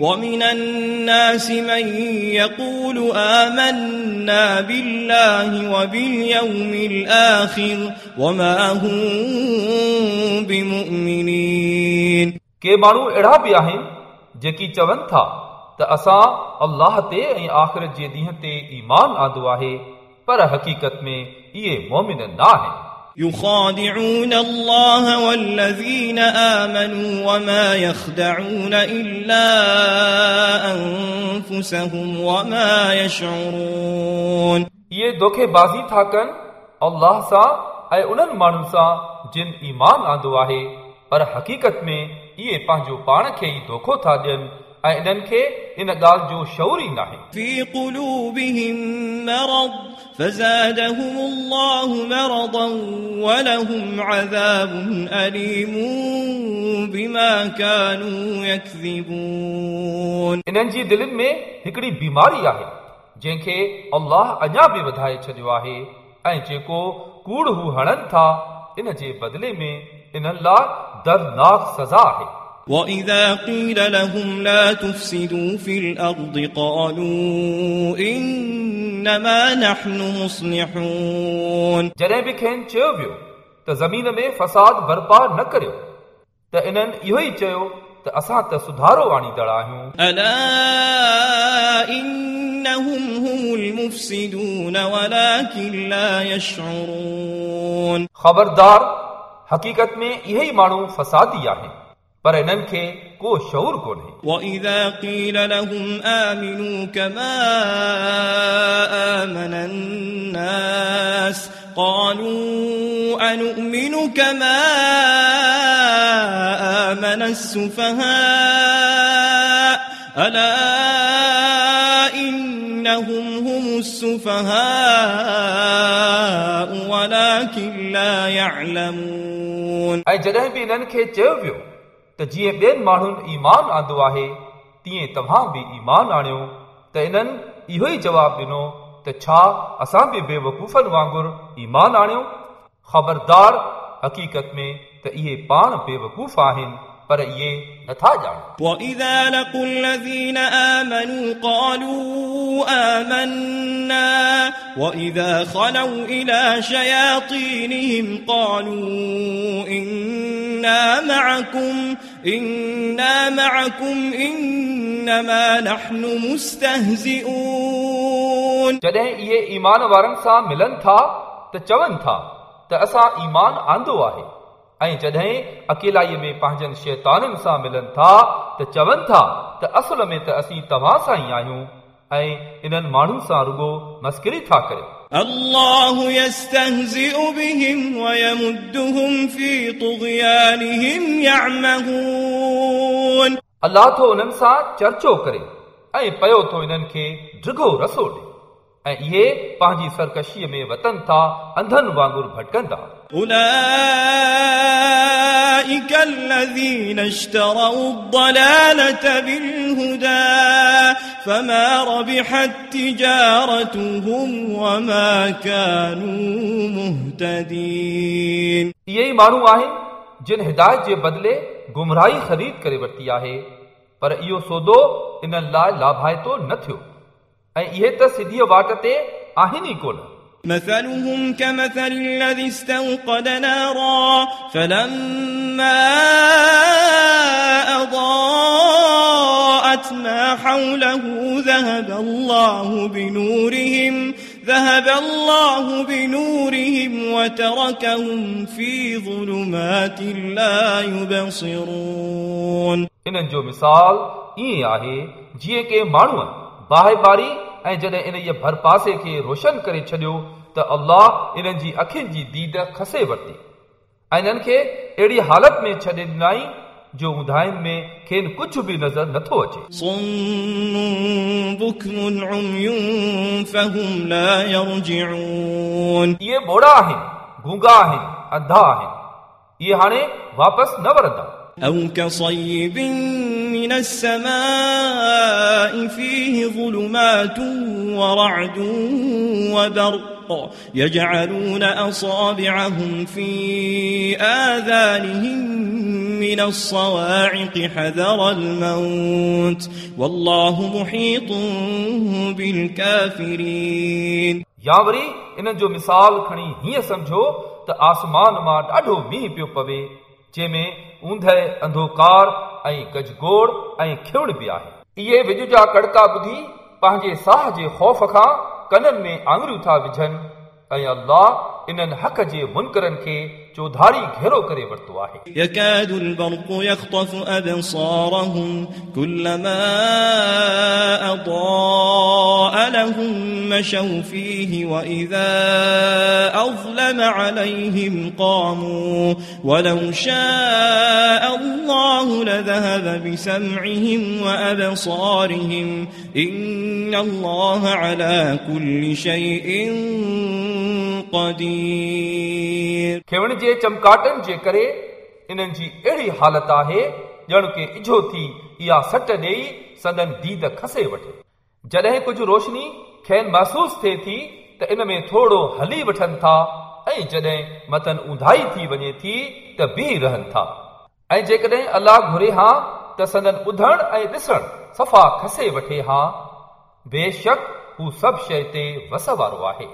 ومن الناس من يقول آمنا بالله وباليوم الآخر وما هم بمؤمنين के माण्हू अहिड़ा बि आहिनि जेकी चवनि था त असां अल्लाह ते ऐं आख़िरत जे ॾींहं ते ईमान आंदो आहे पर हक़ीक़त में इहे मोमिन न आहिनि يخادعون الله والذين آمنوا وما يخدعون إلا أنفسهم وما يشعرون इहे धोखेबाज़ी था कनि अल्लाह सां ऐं उन्हनि माण्हुनि सां जिन ईमान आंदो आहे पर हक़ीक़त में इहे पंहिंजो पाण खे ई धोखो था ॾियनि ऐं इन्हनि खे इन ॻाल्हि जो शौर ई नाहे في قلوبهم مرض فزادهم الله مرضا ولهم عذاب أليم بما كانوا يكذبون इन्हनि जी दिलनि में हिकिड़ी बीमारी आहे जंहिंखे अल्लाह अञा बि वधाए छॾियो आहे ऐं जेको कूड़ हू हणनि था इन जे बदिले में इन्हनि लाइ दर्दनाक सज़ा आहे وإذا قيل لهم لا تفسدوا في الأرض قالوا إنما نحن مصلحون جڏهن به کھن چيو ويو زمين ۾ فساد برپا نكريو ڪريو يهي انهن تأسات ئي چيو ته اسان سڌارو آڻيندڙ آهيون. الا انهم هم المفسدون ولكن لا يشعرون خبردار حقيقت ۾ يهي ماڻهو فسادي آهن۔ पर इन्हनि खे को शौर कोन्हे وإذا قيل لهم آمنوا كما آمن الناس قالوا أنؤمن كما آمن السفهاء ألا إنهم هم السفهاء ولكن لا يعلمون ऐं जॾहिं बि इन्हनि खे चयो वियो त जीअं ॿियनि माण्हुनि ईमान आंदो आहे तीअं तव्हां बि ईमान आणियो त इन्हनि इहो ई जवाबु ॾिनो त छा असां बि बेवकूफ़नि वांगुरु ईमान आणियो ख़बरदार हक़ीक़त में त इहे पाण बेवकूफ़ आहिनि पर इहे नथा ॼाणनि وإذا لقوا الذين آمنوا قالوا آمنا وإذا خلوا إلى شياطينهم قالوا إنا معكم إنا معكم إنما نحن مستهزئون जॾहिं इहे ईमान वारनि सां मिलनि था त चवनि था त असां ईमान आंदो आहे ऐं जॾहिं अकेलाईअ में पंहिंजनि शैताननि सां मिलनि था त चवनि था त असल में त असीं तव्हां सां ई आहियूं ऐं इन्हनि माण्हुनि सां रुगो मस्करी था करियो الله يستهزئ بهم ويمدهم في طغيانهم يعمهون अलाह थो उन्हनि सां चर्चो करे ऐं पयो थो इन्हनि खे ड्रिघो रसो ॾे ऐं इहे पंहिंजी सरकशीअ में वतन था अंधनि वांगुरु भटकंदा أولئك الذين اشتروا الضلالة بالهدى فما ربحت تجارتهم وما كانوا مهتدين इहे ई माण्हू आहिनि जिन हिदायत जे बदिले गुमराही ख़रीद करे वरिती आहे पर इहो सौदो इन्हनि लाइ लाभाइतो न थियो ऐं इहे त सिधीअ वाट ते आहिनि ई कोन مثلهم كمثل الذي استوقد نارا فلما أضاءت ما حوله ذهب الله بنورهم ذهب الله بنورهم وتركهم في ظلمات لا يبصرون इन्हनि जो मिसाल ईअं आहे जीअं के माण्हूअ बाहि बारी ऐं जॾहिं इन जे भर पासे खे रोशन करे छॾियो त अल्लाह इन्हनि जी अखियुनि जी दीद खसे वरिती ऐं इन्हनि खे अहिड़ी हालत में छॾे ॾिनाई जो ॿुधाइनि में खेनि कुझु बि नज़र नथो अचे صم بكم عمي فهم لا يرجعون इहे ॿोड़ा आहिनि गूंगा आहिनि अंधा आहिनि इहे हाणे वापसि न वरंदा أو كصيب من السماء فيه ظلمات ورعد وبرق الحق يجعلون أصابعهم في آذانهم من الصواعق حذر الموت والله محيط بالكافرين या वरी इन जो मिसाल खणी हीअं सम्झो त आसमान मां ॾाढो मींहुं पियो पवे जंहिंमें ऊंदहि अंधोकार ऐं गजगोड़ ऐं खिवण बि आहे इहे विॼ जा कड़का ॿुधी पंहिंजे साह जे ख़ौफ़ खां कननि में आङुरियूं था विझनि ऐं अल्लाह इन्हनि हक़ जे मुनकरनि खे चौधारी घेरो करे वरितो आहे يكاد البرق يخطف أبصارهم كلما أضاء لهم مشوا فيه وإذا أظلم عليهم قاموا ولو شاء الله لذهب بسمعهم وأبصارهم إن الله على كل شيء قدير खिवण जे चमकाटनि जे करे इन्हनि जी अहिड़ी हालत आहे ॼण के इझो थी इहा सट ॾेई संदन दीद खसे वठे جڏهن ڪجهه روشني کين محسوس ٿئي ٿي ته ان ۾ ٿورو هلي وٺن ٿا ۽ جڏهن مٿن اونڌائي ٿي وڃي ٿي ته بيهه رهن ٿا. ۽ جيڪڏهن الله گهري ها ته سندن ٻڌڻ ۽ ڏسڻ صفا کسي وٺي ها. بيشڪ هو سڀ شيءِ تي وس وارو آهي